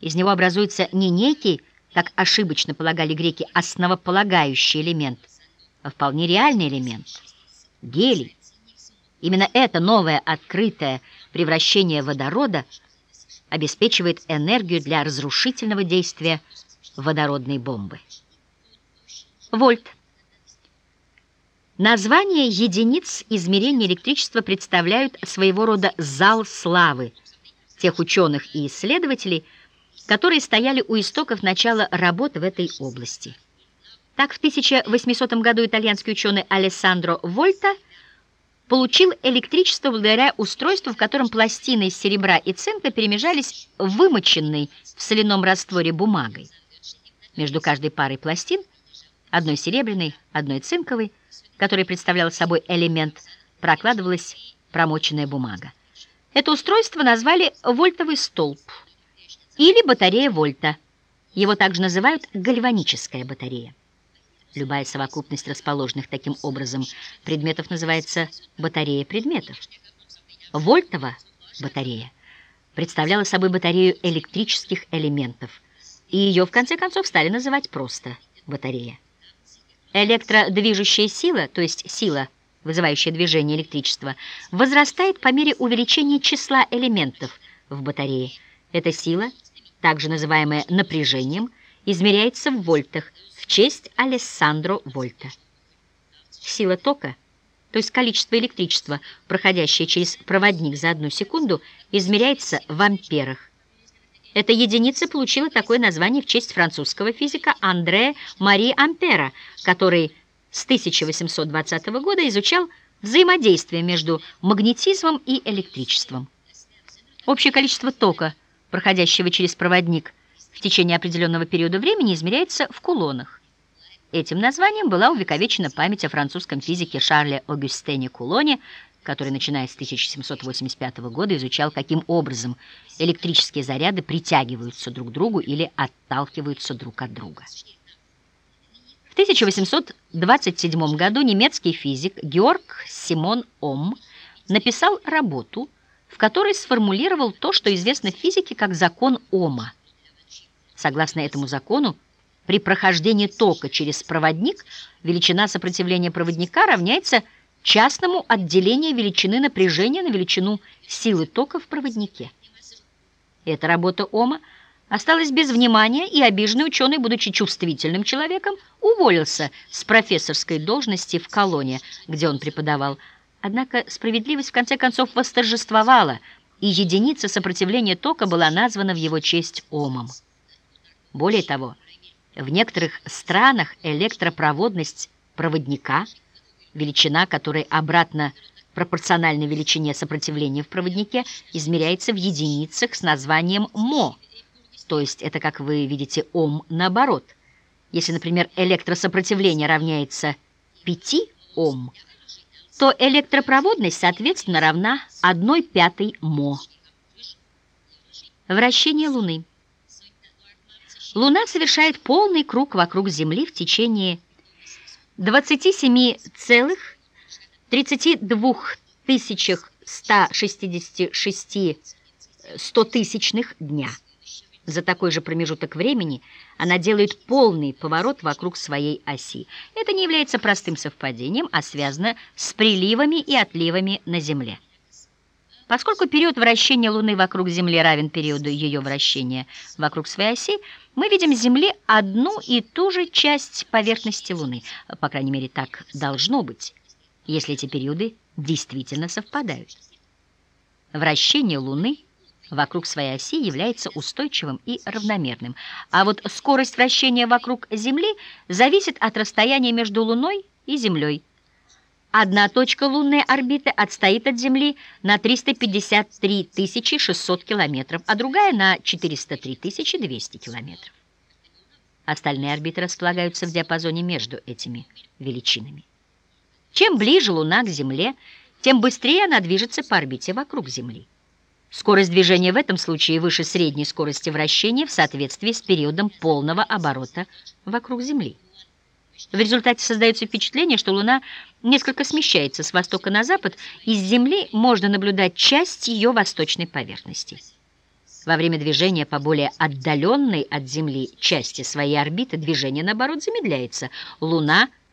Из него образуется не некий, как ошибочно полагали греки, основополагающий элемент, а вполне реальный элемент — гелий. Именно это новое открытое превращение водорода обеспечивает энергию для разрушительного действия водородной бомбы. Вольт. Названия единиц измерения электричества представляют своего рода зал славы тех ученых и исследователей, которые стояли у истоков начала работы в этой области. Так, в 1800 году итальянский ученый Алессандро Вольта получил электричество благодаря устройству, в котором пластины из серебра и цинка перемежались вымоченной в соляном растворе бумагой. Между каждой парой пластин, одной серебряной, одной цинковой, которая представляла собой элемент, прокладывалась промоченная бумага. Это устройство назвали вольтовый столб или батарея вольта. Его также называют гальваническая батарея. Любая совокупность расположенных таким образом предметов называется батарея предметов. Вольтова батарея представляла собой батарею электрических элементов, и ее в конце концов стали называть просто батарея. Электродвижущая сила, то есть сила, вызывающая движение электричества, возрастает по мере увеличения числа элементов в батарее. Эта сила, также называемая напряжением, измеряется в вольтах в честь Алессандро Вольта. Сила тока, то есть количество электричества, проходящее через проводник за одну секунду, измеряется в амперах. Эта единица получила такое название в честь французского физика Андре Мари Ампера, который с 1820 года изучал взаимодействие между магнетизмом и электричеством. Общее количество тока, проходящего через проводник, в течение определенного периода времени измеряется в кулонах. Этим названием была увековечена память о французском физике Шарле Огюстене Кулоне, который, начиная с 1785 года, изучал, каким образом электрические заряды притягиваются друг к другу или отталкиваются друг от друга. В 1827 году немецкий физик Георг Симон Ом написал работу, в которой сформулировал то, что известно в физике как закон Ома – Согласно этому закону, при прохождении тока через проводник величина сопротивления проводника равняется частному отделению величины напряжения на величину силы тока в проводнике. Эта работа Ома осталась без внимания, и обиженный ученый, будучи чувствительным человеком, уволился с профессорской должности в колонии, где он преподавал. Однако справедливость в конце концов восторжествовала, и единица сопротивления тока была названа в его честь Омом. Более того, в некоторых странах электропроводность проводника, величина которой обратно пропорциональной величине сопротивления в проводнике, измеряется в единицах с названием мо, то есть это, как вы видите, ом наоборот. Если, например, электросопротивление равняется 5 ом, то электропроводность, соответственно, равна 1 пятой мо. Вращение Луны. Луна совершает полный круг вокруг Земли в течение 27,32 тысячных 166 стотысячных дня. За такой же промежуток времени она делает полный поворот вокруг своей оси. Это не является простым совпадением, а связано с приливами и отливами на Земле. Поскольку период вращения Луны вокруг Земли равен периоду ее вращения вокруг своей оси, мы видим с Земли одну и ту же часть поверхности Луны. По крайней мере, так должно быть, если эти периоды действительно совпадают. Вращение Луны вокруг своей оси является устойчивым и равномерным, а вот скорость вращения вокруг Земли зависит от расстояния между Луной и Землей, Одна точка лунной орбиты отстоит от Земли на 353 600 километров, а другая на 403 200 километров. Остальные орбиты располагаются в диапазоне между этими величинами. Чем ближе Луна к Земле, тем быстрее она движется по орбите вокруг Земли. Скорость движения в этом случае выше средней скорости вращения в соответствии с периодом полного оборота вокруг Земли. В результате создается впечатление, что Луна несколько смещается с востока на запад, и с Земли можно наблюдать часть ее восточной поверхности. Во время движения по более отдаленной от Земли части своей орбиты движение, наоборот, замедляется. Луна